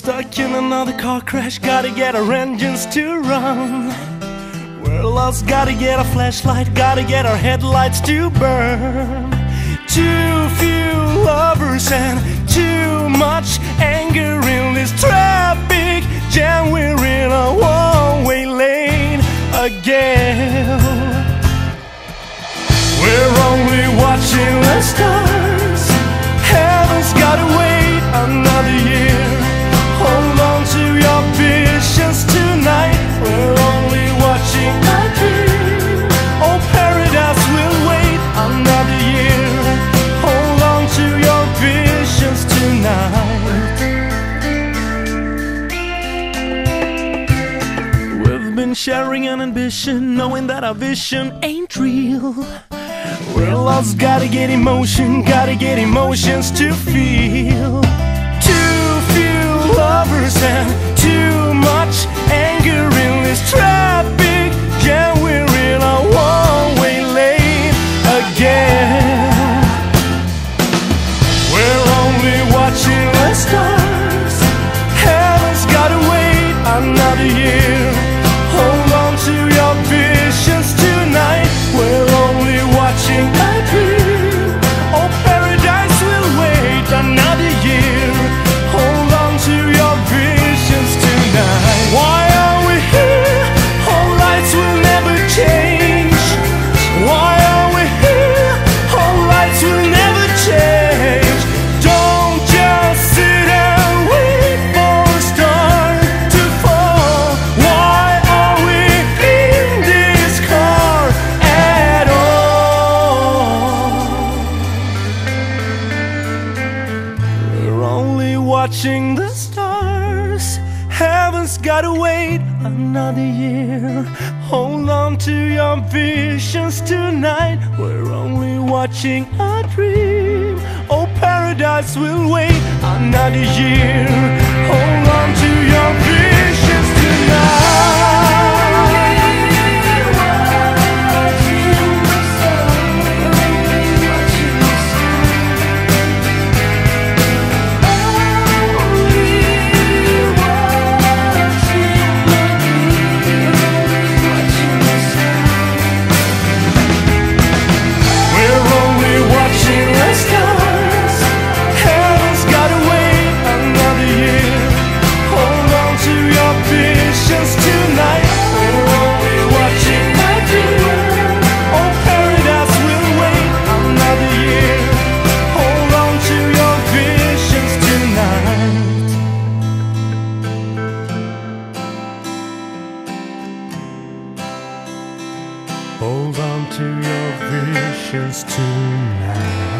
stuck in another car crash. Gotta get our engines to run. We're lost, gotta get a flashlight. Gotta get our headlights to burn. Too few lovers and and sharing an ambition, knowing that our vision ain't real. We're lost, gotta get emotion, gotta get emotions to feel. watching the stars. Heaven's gotta wait another year. Hold on to your visions tonight. We're only watching a dream. Oh, paradise will wait another year. to your visions tonight.